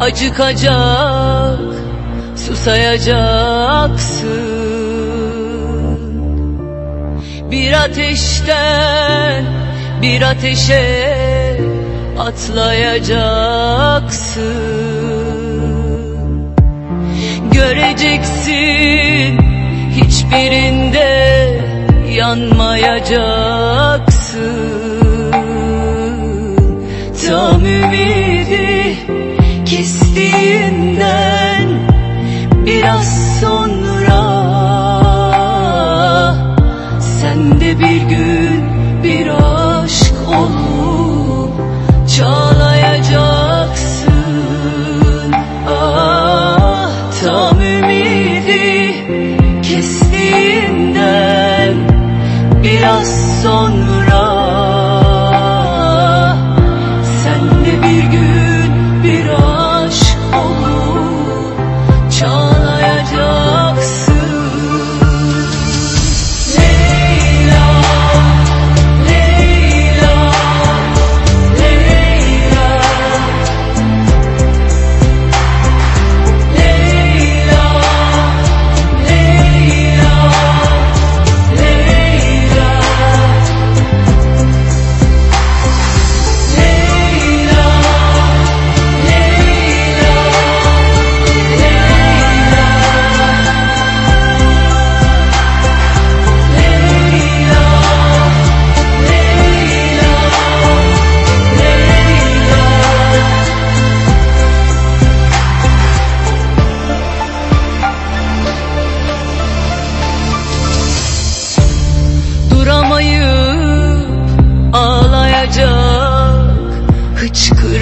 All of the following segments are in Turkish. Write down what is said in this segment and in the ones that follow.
acıkacak susayacaksın. Bir ateşten bir ateşe atlayacaksın. Göreceksin hiçbirinde yanmayacaksın O mümin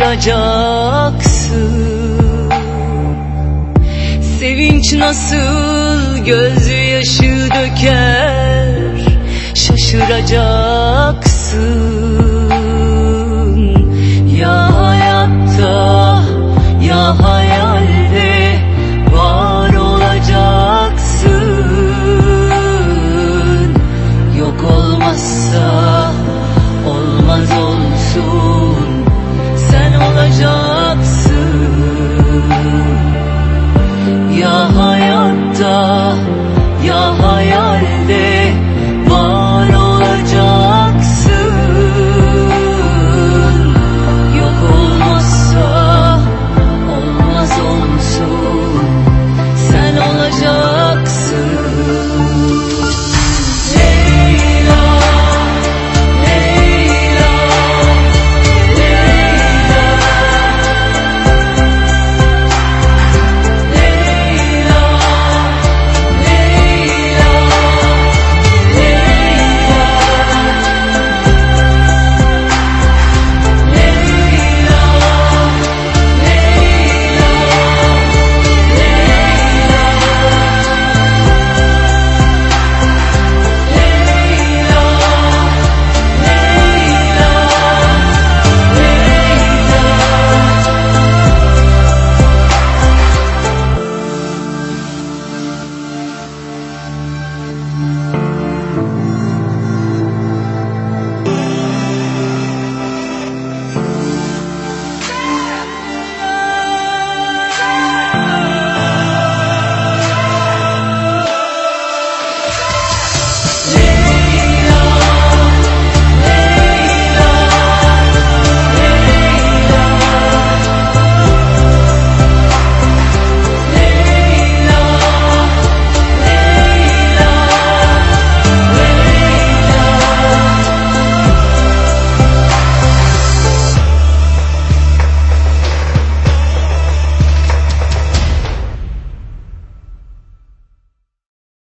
hıçkıracaksın Sevinç nasıl gözyaşı döker şaşıracaksın. Ya hayatta ya hayal